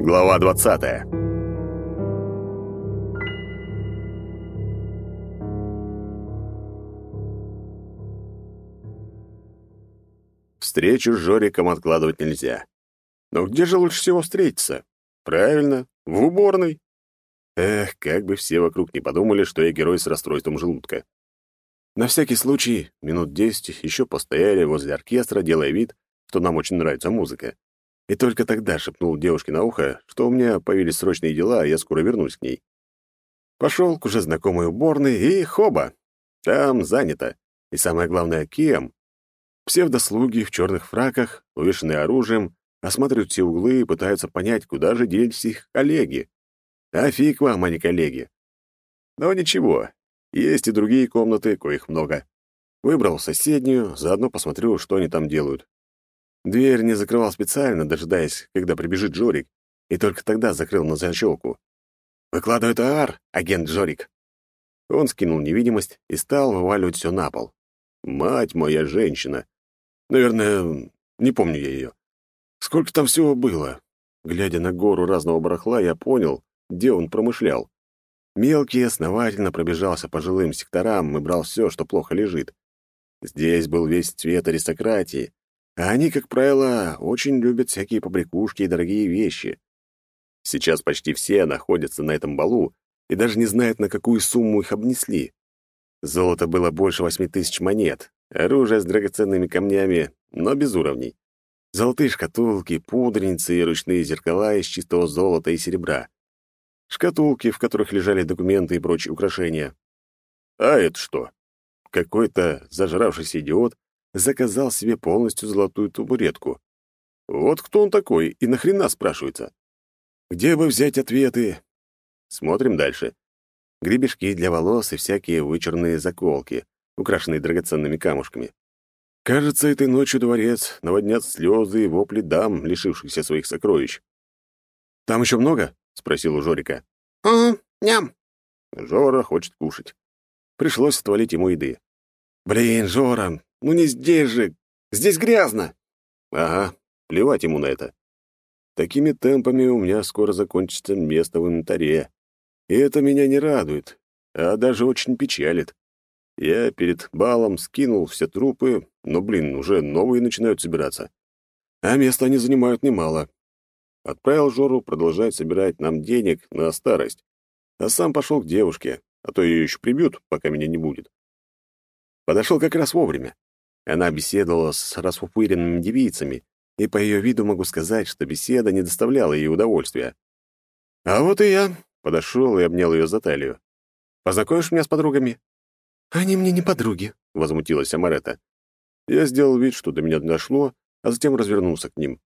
Глава двадцатая. Встречу с Жориком откладывать нельзя. Но где же лучше всего встретиться? Правильно, в уборной. Эх, как бы все вокруг не подумали, что я герой с расстройством желудка. На всякий случай, минут десять еще постояли возле оркестра, делая вид, что нам очень нравится музыка. И только тогда шепнул девушке на ухо, что у меня появились срочные дела, а я скоро вернусь к ней. Пошел к уже знакомой уборной, и хоба! Там занято. И самое главное, кем? Псевдослуги в черных фраках, увешанные оружием, осматривают все углы и пытаются понять, куда же делись их коллеги. А фиг вам, а не коллеги. Но ничего, есть и другие комнаты, коих много. Выбрал соседнюю, заодно посмотрю, что они там делают. Дверь не закрывал специально, дожидаясь, когда прибежит Жорик, и только тогда закрыл на защелку. «Выкладывай товар, агент Жорик». Он скинул невидимость и стал вываливать все на пол. «Мать моя женщина! Наверное, не помню я ее. Сколько там всего было? Глядя на гору разного барахла, я понял, где он промышлял. Мелкий основательно пробежался по жилым секторам и брал все, что плохо лежит. Здесь был весь цвет аристократии, а они, как правило, очень любят всякие побрякушки и дорогие вещи. Сейчас почти все находятся на этом балу и даже не знают, на какую сумму их обнесли. Золота было больше восьми тысяч монет, оружие с драгоценными камнями, но без уровней. Золотые шкатулки, пудреницы и ручные зеркала из чистого золота и серебра. Шкатулки, в которых лежали документы и прочие украшения. А это что? Какой-то зажравшийся идиот заказал себе полностью золотую табуретку. Вот кто он такой и нахрена спрашивается? Где бы взять ответы? Смотрим дальше. Гребешки для волос и всякие вычурные заколки, украшенные драгоценными камушками. Кажется, этой ночью дворец наводнят слезы и вопли дам, лишившихся своих сокровищ. «Там еще много?» — спросил у Жорика. «Угу, ням». Жора хочет кушать. Пришлось отвалить ему еды. «Блин, Жора, ну не здесь же! Здесь грязно!» «Ага, плевать ему на это. Такими темпами у меня скоро закончится место в инвентаре. И это меня не радует, а даже очень печалит. Я перед балом скинул все трупы, но, блин, уже новые начинают собираться. А места они занимают немало. Отправил Жору продолжать собирать нам денег на старость, а сам пошел к девушке, а то ее еще прибьют, пока меня не будет. Подошел как раз вовремя. Она беседовала с расфуфыренными девицами, и по ее виду могу сказать, что беседа не доставляла ей удовольствия. А вот и я подошел и обнял ее за талию. «Познакомишь меня с подругами?» «Они мне не подруги», — возмутилась Амарета. Я сделал вид, что до меня дошло, а затем развернулся к ним.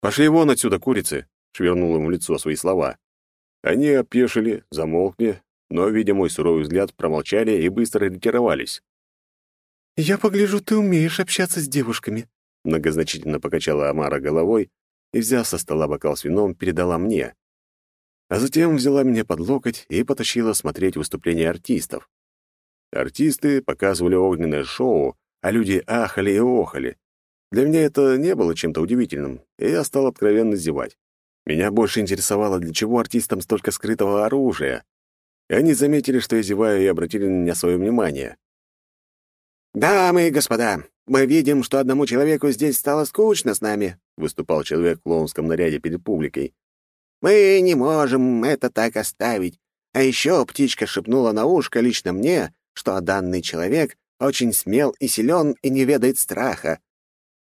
«Пошли вон отсюда, курицы!» — швырнул им в лицо свои слова. Они опешили, замолкли, но, видя мой суровый взгляд, промолчали и быстро ретировались. «Я погляжу, ты умеешь общаться с девушками», — многозначительно покачала Амара головой и, взяв со стола бокал с вином, передала мне. А затем взяла меня под локоть и потащила смотреть выступления артистов. Артисты показывали огненное шоу, а люди ахали и охали. Для меня это не было чем-то удивительным, и я стал откровенно зевать. Меня больше интересовало, для чего артистам столько скрытого оружия. И они заметили, что я зеваю, и обратили на меня свое внимание. «Дамы и господа, мы видим, что одному человеку здесь стало скучно с нами», выступал человек в клоунском наряде перед публикой. «Мы не можем это так оставить. А еще птичка шепнула на ушко лично мне, что данный человек очень смел и силен и не ведает страха.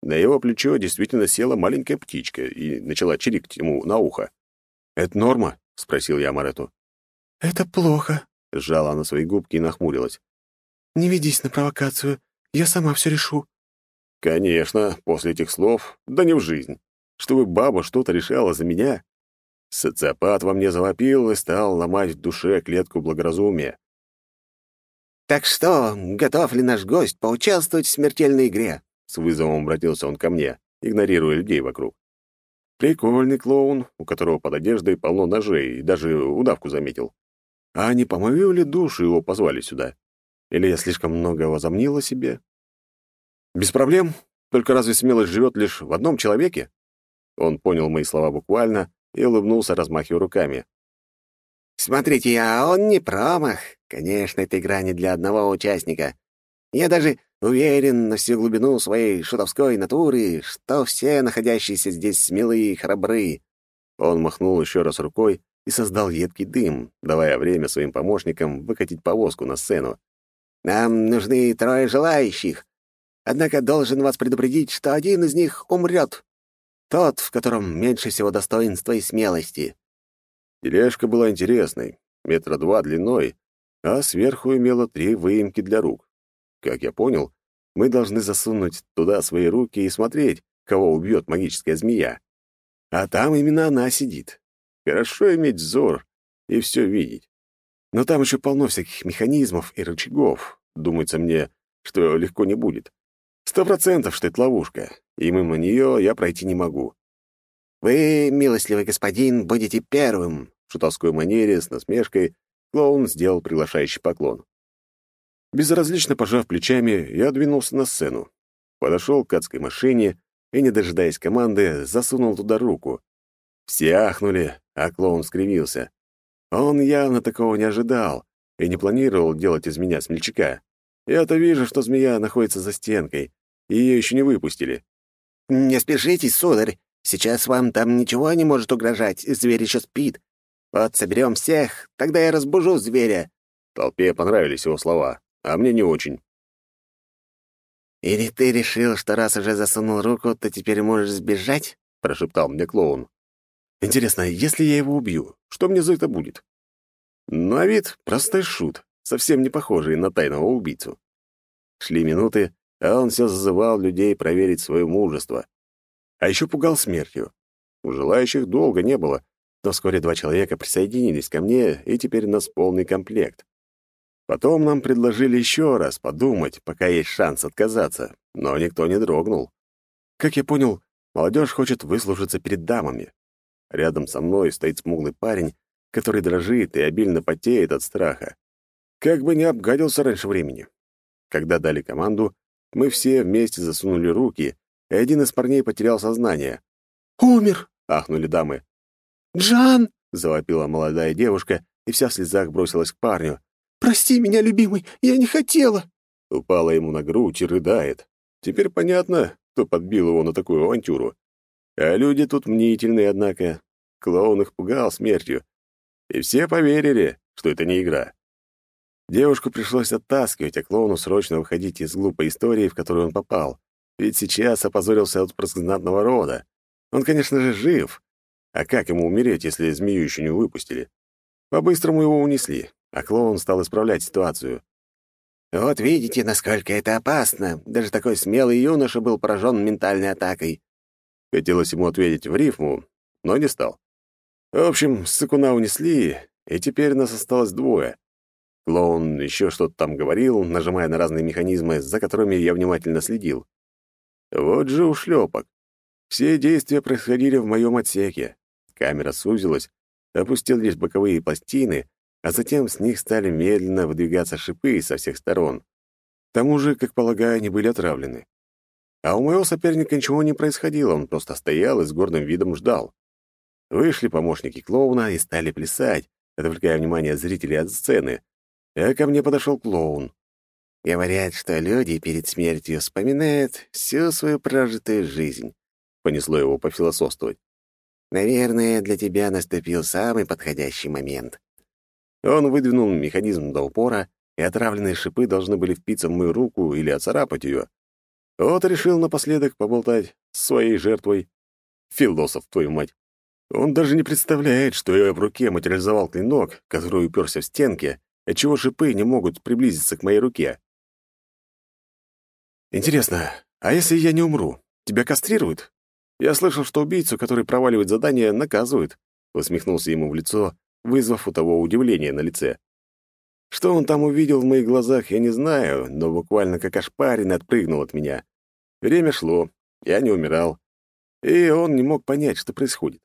На его плечо действительно села маленькая птичка и начала чирикать ему на ухо. «Это норма?» — спросил я Марету. «Это плохо», — сжала она свои губки и нахмурилась. «Не ведись на провокацию. Я сама все решу». «Конечно, после этих слов, да не в жизнь. Чтобы баба что-то решала за меня». Социопат во мне завопил и стал ломать в душе клетку благоразумия. «Так что, готов ли наш гость поучаствовать в смертельной игре?» С вызовом обратился он ко мне, игнорируя людей вокруг. Прикольный клоун, у которого под одеждой полно ножей, и даже удавку заметил. А не по мою ли душу его позвали сюда? Или я слишком много возомнил о себе? Без проблем. Только разве смелость живет лишь в одном человеке? Он понял мои слова буквально и улыбнулся, размахивая руками. «Смотрите, а он не промах. Конечно, эта игра не для одного участника. Я даже уверен на всю глубину своей шутовской натуры, что все находящиеся здесь смелые и храбры». Он махнул еще раз рукой и создал едкий дым, давая время своим помощникам выкатить повозку на сцену. «Нам нужны трое желающих. Однако должен вас предупредить, что один из них умрет. Тот, в котором меньше всего достоинства и смелости». Тележка была интересной, метра два длиной, а сверху имела три выемки для рук. Как я понял, мы должны засунуть туда свои руки и смотреть, кого убьет магическая змея. А там именно она сидит. Хорошо иметь взор и все видеть. Но там еще полно всяких механизмов и рычагов. Думается мне, что легко не будет. Сто процентов, что это ловушка, и мимо нее я пройти не могу. «Вы, милостливый господин, будете первым!» В шутовской манере, с насмешкой, клоун сделал приглашающий поклон. Безразлично пожав плечами, я двинулся на сцену. Подошел к адской машине и, не дожидаясь команды, засунул туда руку. Все ахнули, а клоун скривился. Он явно такого не ожидал и не планировал делать из меня смельчака. Я-то вижу, что змея находится за стенкой, и ее еще не выпустили. «Не спешите, сударь. Сейчас вам там ничего не может угрожать, зверь еще спит. Вот соберем всех, тогда я разбужу зверя». Толпе понравились его слова, а мне не очень. «Или ты решил, что раз уже засунул руку, то теперь можешь сбежать?» — прошептал мне клоун. «Интересно, если я его убью, что мне за это будет?» На вид простой шут, совсем не похожий на тайного убийцу. Шли минуты, а он все зазывал людей проверить свое мужество. А еще пугал смертью. У желающих долго не было, но вскоре два человека присоединились ко мне, и теперь у нас полный комплект. Потом нам предложили еще раз подумать, пока есть шанс отказаться, но никто не дрогнул. Как я понял, молодежь хочет выслужиться перед дамами. Рядом со мной стоит смуглый парень, который дрожит и обильно потеет от страха. Как бы не обгадился раньше времени. Когда дали команду, мы все вместе засунули руки, и один из парней потерял сознание. «Умер!» — ахнули дамы. «Джан!» — завопила молодая девушка и вся в слезах бросилась к парню. «Прости меня, любимый, я не хотела!» Упала ему на грудь и рыдает. Теперь понятно, кто подбил его на такую авантюру. А люди тут мнительные, однако. Клоун их пугал смертью. И все поверили, что это не игра. Девушку пришлось оттаскивать, а клоуну срочно выходить из глупой истории, в которую он попал. Ведь сейчас опозорился от знатного рода. Он, конечно же, жив. А как ему умереть, если змею еще не выпустили? По-быстрому его унесли, а клоун стал исправлять ситуацию. «Вот видите, насколько это опасно. Даже такой смелый юноша был поражен ментальной атакой». Хотелось ему ответить в рифму, но не стал. В общем, сыкуна унесли, и теперь нас осталось двое. Клоун еще что-то там говорил, нажимая на разные механизмы, за которыми я внимательно следил. Вот же ушлепок. Все действия происходили в моем отсеке. Камера сузилась, опустились боковые пластины, а затем с них стали медленно выдвигаться шипы со всех сторон. К тому же, как полагаю, они были отравлены. А у моего соперника ничего не происходило, он просто стоял и с гордым видом ждал. Вышли помощники клоуна и стали плясать, отвлекая внимание зрителей от сцены, а ко мне подошел клоун. Говорят, что люди перед смертью вспоминают всю свою прожитую жизнь. Понесло его пофилософствовать. Наверное, для тебя наступил самый подходящий момент. Он выдвинул механизм до упора, и отравленные шипы должны были впиться в мою руку или оцарапать ее. Вот решил напоследок поболтать с своей жертвой. Философ, твою мать. Он даже не представляет, что я в руке материализовал клинок, который уперся в стенки, отчего шипы не могут приблизиться к моей руке. Интересно, а если я не умру, тебя кастрируют? Я слышал, что убийцу, который проваливает задание, наказывают. Усмехнулся ему в лицо, вызвав у того удивление на лице. Что он там увидел в моих глазах, я не знаю, но буквально как ошпаренный отпрыгнул от меня. Время шло, я не умирал, и он не мог понять, что происходит.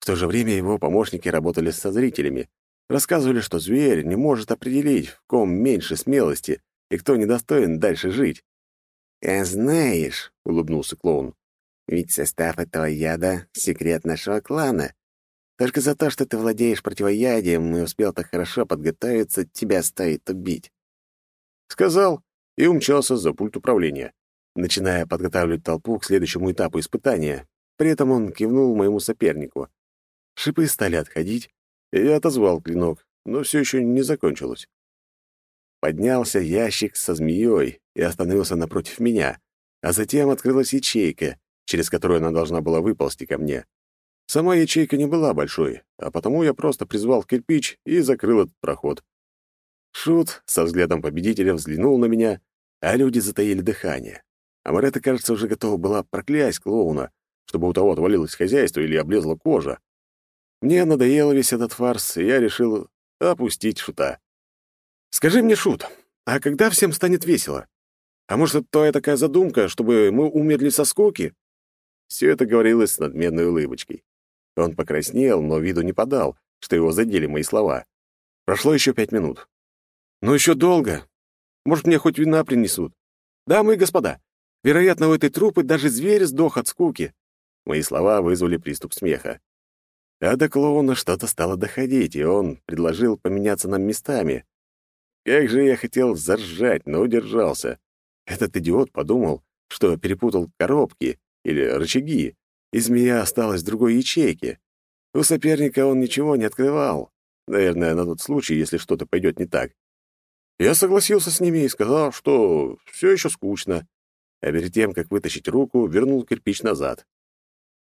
В то же время его помощники работали со зрителями, Рассказывали, что зверь не может определить, в ком меньше смелости и кто недостоин дальше жить. «А знаешь», — улыбнулся клоун, «ведь состав этого яда — секрет нашего клана. Только за то, что ты владеешь противоядием и успел так хорошо подготовиться, тебя стоит убить». Сказал и умчался за пульт управления, начиная подготавливать толпу к следующему этапу испытания. При этом он кивнул моему сопернику. Шипы стали отходить, и я отозвал клинок, но все еще не закончилось. Поднялся ящик со змеей и остановился напротив меня, а затем открылась ячейка, через которую она должна была выползти ко мне. Сама ячейка не была большой, а потому я просто призвал кирпич и закрыл этот проход. Шут со взглядом победителя взглянул на меня, а люди затаили дыхание. А Марета, кажется, уже готова была проклясть клоуна, чтобы у того отвалилось хозяйство или облезла кожа. Мне надоело весь этот фарс, и я решил опустить Шута. «Скажи мне, Шут, а когда всем станет весело? А может, это твоя такая задумка, чтобы мы умерли со скуки?» Все это говорилось с надменной улыбочкой. Он покраснел, но виду не подал, что его задели мои слова. Прошло еще пять минут. «Ну, еще долго. Может, мне хоть вина принесут? Дамы и господа, вероятно, у этой трупы даже зверь сдох от скуки». Мои слова вызвали приступ смеха. А до клоуна что-то стало доходить, и он предложил поменяться нам местами. Как же я хотел заржать, но удержался. Этот идиот подумал, что перепутал коробки или рычаги, и змея осталась в другой ячейке. У соперника он ничего не открывал. Наверное, на тот случай, если что-то пойдет не так. Я согласился с ними и сказал, что все еще скучно. А перед тем, как вытащить руку, вернул кирпич назад.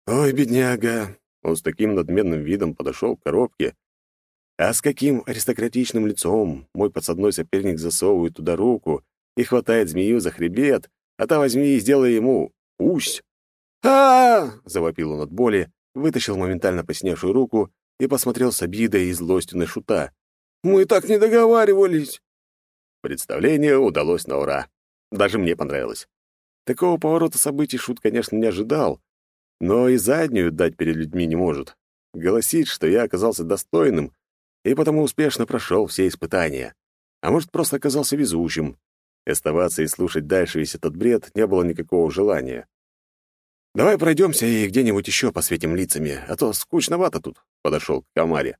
«Ой, бедняга!» Он с таким надменным видом подошел к коробке. А с каким аристократичным лицом мой подсадной соперник засовывает туда руку и хватает змею за хребет, а та возьми и сделай ему «Усь!» А, завопил он от боли, вытащил моментально посневшую руку и посмотрел с обидой и злостью на шута. «Мы так не договаривались!» Представление удалось на ура. Даже мне понравилось. Такого поворота событий Шут, конечно, не ожидал, но и заднюю дать перед людьми не может. Голосит, что я оказался достойным и потому успешно прошел все испытания. А может, просто оказался везучим. Оставаться и слушать дальше весь этот бред не было никакого желания. «Давай пройдемся и где-нибудь еще посветим лицами, а то скучновато тут», — подошел к Камаре.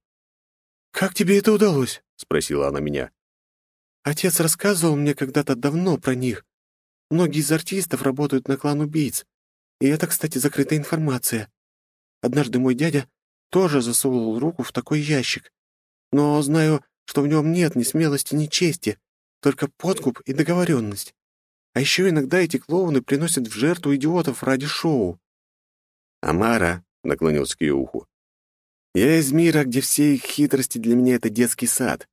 «Как тебе это удалось?» — спросила она меня. «Отец рассказывал мне когда-то давно про них. Многие из артистов работают на клан убийц. И это, кстати, закрытая информация. Однажды мой дядя тоже засунул руку в такой ящик. Но знаю, что в нем нет ни смелости, ни чести, только подкуп и договоренность. А еще иногда эти клоуны приносят в жертву идиотов ради шоу. «Амара», — наклонился к ее уху, — «я из мира, где все их хитрости для меня — это детский сад.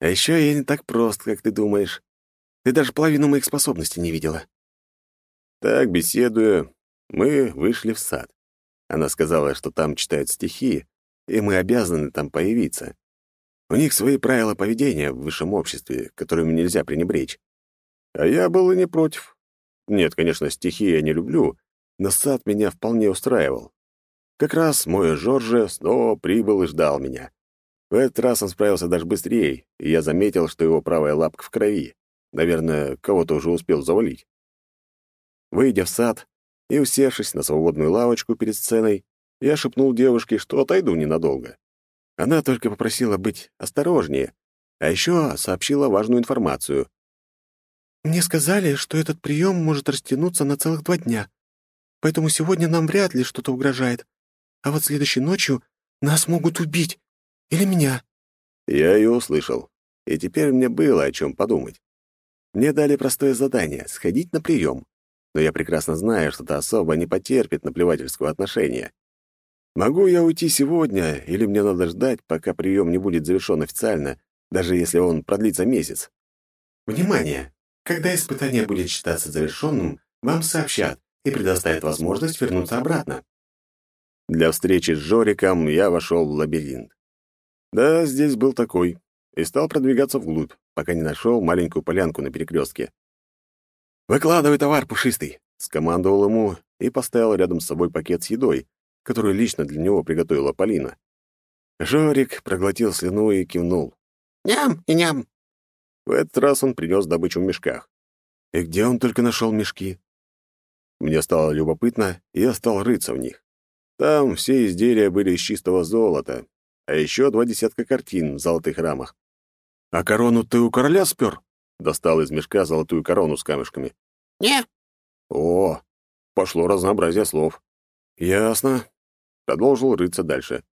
А еще я не так прост, как ты думаешь. Ты даже половину моих способностей не видела». Так, беседуя, мы вышли в сад. Она сказала, что там читают стихи, и мы обязаны там появиться. У них свои правила поведения в высшем обществе, которыми нельзя пренебречь. А я был и не против. Нет, конечно, стихи я не люблю, но сад меня вполне устраивал. Как раз мой Жорже снова прибыл и ждал меня. В этот раз он справился даже быстрее, и я заметил, что его правая лапка в крови. Наверное, кого-то уже успел завалить. Выйдя в сад и усевшись на свободную лавочку перед сценой, я шепнул девушке, что отойду ненадолго. Она только попросила быть осторожнее, а еще сообщила важную информацию. «Мне сказали, что этот прием может растянуться на целых два дня, поэтому сегодня нам вряд ли что-то угрожает, а вот следующей ночью нас могут убить. Или меня». Я ее услышал, и теперь мне было о чем подумать. Мне дали простое задание — сходить на прием, но я прекрасно знаю, что та особа не потерпит наплевательского отношения. Могу я уйти сегодня, или мне надо ждать, пока прием не будет завершен официально, даже если он продлится месяц? Внимание! Когда испытание будет считаться завершенным, вам сообщат и предоставят возможность вернуться обратно. Для встречи с Жориком я вошел в лабиринт. Да, здесь был такой, и стал продвигаться вглубь, пока не нашел маленькую полянку на перекрестке. «Выкладывай товар, пушистый!» — скомандовал ему и поставил рядом с собой пакет с едой, которую лично для него приготовила Полина. Жорик проглотил слюну и кивнул. «Ням и ням!» В этот раз он принес добычу в мешках. И где он только нашел мешки? Мне стало любопытно, и я стал рыться в них. Там все изделия были из чистого золота, а еще два десятка картин в золотых рамах. «А корону ты у короля спер?» Достал из мешка золотую корону с камешками. «Не». «О, пошло разнообразие слов». «Ясно». Продолжил рыться дальше.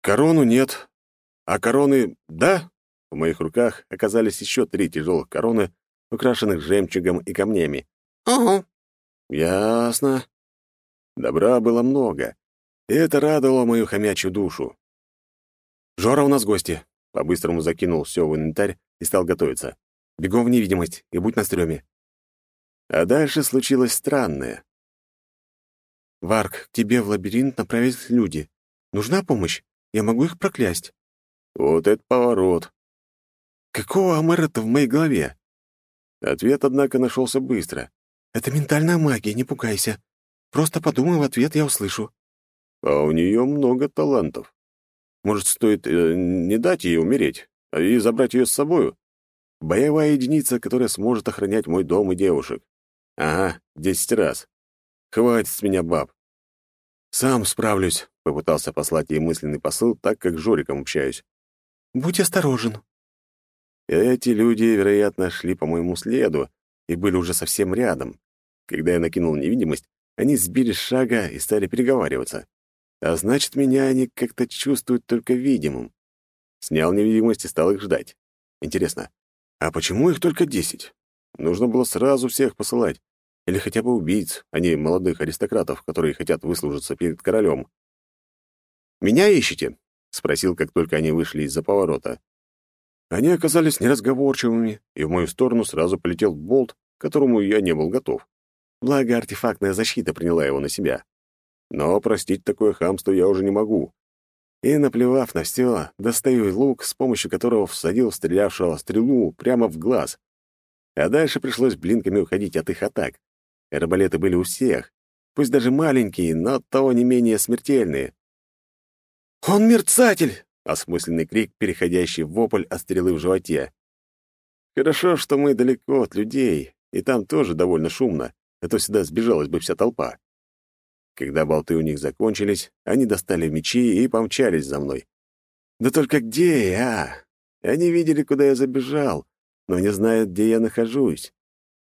«Корону нет, а короны — да?» В моих руках оказались еще три тяжелых короны, украшенных жемчугом и камнями. «Угу». «Ясно». Добра было много, и это радовало мою хомячью душу. «Жора, у нас гости!» По-быстрому закинул все в инвентарь и стал готовиться. «Бегом в невидимость и будь на стреме». А дальше случилось странное. «Варк, к тебе в лабиринт направились люди. Нужна помощь? Я могу их проклясть». Вот это поворот. Какого Амера-то в моей голове? Ответ, однако, нашелся быстро. «Это ментальная магия, не пугайся. Просто подумай в ответ, я услышу». А у нее много талантов. Может, стоит э, не дать ей умереть, а и забрать ее с собою? Боевая единица, которая сможет охранять мой дом и девушек. Ага, десять раз. Хватит с меня баб. Сам справлюсь, — попытался послать ей мысленный посыл, так как с Жориком общаюсь. «Будь осторожен». Эти люди, вероятно, шли по моему следу и были уже совсем рядом. Когда я накинул невидимость, они сбили с шага и стали переговариваться. А значит, меня они как-то чувствуют только видимым. Снял невидимость и стал их ждать. Интересно, а почему их только десять? Нужно было сразу всех посылать. Или хотя бы убийц, а не молодых аристократов, которые хотят выслужиться перед королем. «Меня ищете?» — спросил, как только они вышли из-за поворота. Они оказались неразговорчивыми, и в мою сторону сразу полетел болт, к которому я не был готов. Благо, артефактная защита приняла его на себя. Но простить такое хамство я уже не могу. И, наплевав на все, достаю лук, с помощью которого всадил стрелявшего стрелу прямо в глаз. А дальше пришлось блинками уходить от их атак. Арбалеты были у всех, пусть даже маленькие, но оттого не менее смертельные. «Он мерцатель!» — осмысленный крик, переходящий в вопль от стрелы в животе. Хорошо, что мы далеко от людей, и там тоже довольно шумно, а то сюда сбежалась бы вся толпа. Когда болты у них закончились, они достали мечи и помчались за мной. Да только где я? Они видели, куда я забежал, но не знают, где я нахожусь.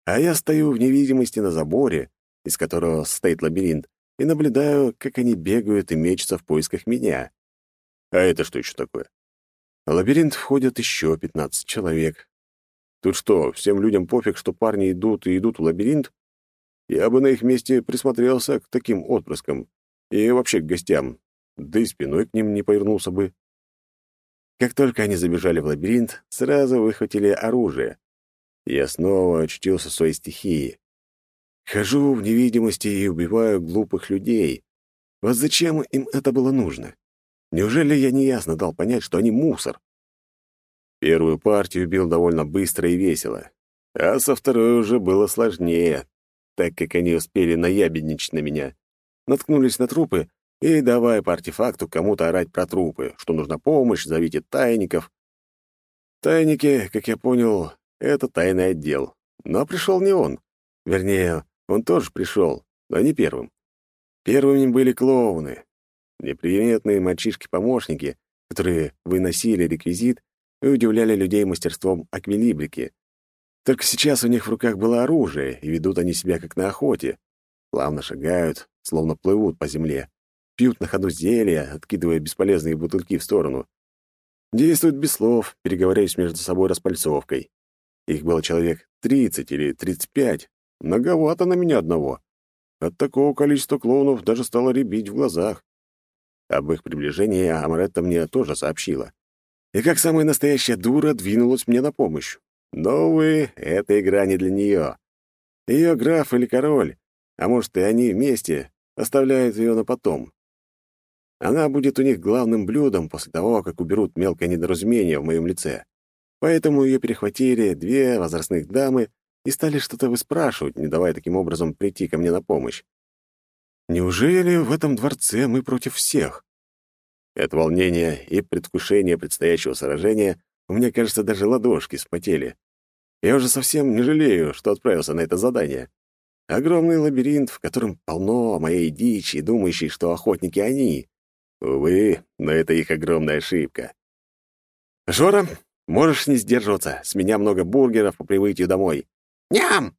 А я стою в невидимости на заборе, из которого стоит лабиринт, и наблюдаю, как они бегают и мечутся в поисках меня. А это что еще такое? В лабиринт входят еще 15 человек. Тут что, всем людям пофиг, что парни идут и идут в лабиринт? Я бы на их месте присмотрелся к таким отпрыскам и вообще к гостям, да и спиной к ним не повернулся бы. Как только они забежали в лабиринт, сразу выхватили оружие. Я снова очутился в своей стихии. Хожу в невидимости и убиваю глупых людей. Вот зачем им это было нужно? Неужели я неясно дал понять, что они мусор? Первую партию бил довольно быстро и весело, а со второй уже было сложнее, так как они успели наябедничать на меня. Наткнулись на трупы и давай по артефакту кому-то орать про трупы, что нужна помощь, зовите тайников. Тайники, как я понял, это тайный отдел. Но пришел не он. Вернее, он тоже пришел, но не первым. Первыми были клоуны. Неприметные мальчишки-помощники, которые выносили реквизит и удивляли людей мастерством аквилибрики. Только сейчас у них в руках было оружие, и ведут они себя как на охоте. Плавно шагают, словно плывут по земле. Пьют на ходу зелья, откидывая бесполезные бутыльки в сторону. Действуют без слов, переговоряясь между собой распальцовкой. Их было человек 30 или 35. Многовато на меня одного. От такого количества клоунов даже стало рябить в глазах. Об их приближении Амаретта мне тоже сообщила. И как самая настоящая дура двинулась мне на помощь. Но, увы, эта игра не для нее. Ее граф или король, а может, и они вместе, оставляют ее на потом. Она будет у них главным блюдом после того, как уберут мелкое недоразумение в моем лице. Поэтому ее перехватили две возрастных дамы и стали что-то выспрашивать, не давая таким образом прийти ко мне на помощь. Неужели в этом дворце мы против всех? От волнения и предвкушения предстоящего сражения меня, кажется, даже ладошки спотели. Я уже совсем не жалею, что отправился на это задание. Огромный лабиринт, в котором полно моей дичи, думающей, что охотники они. Увы, но это их огромная ошибка. «Жора, можешь не сдерживаться. С меня много бургеров по прибытию домой». «Ням!»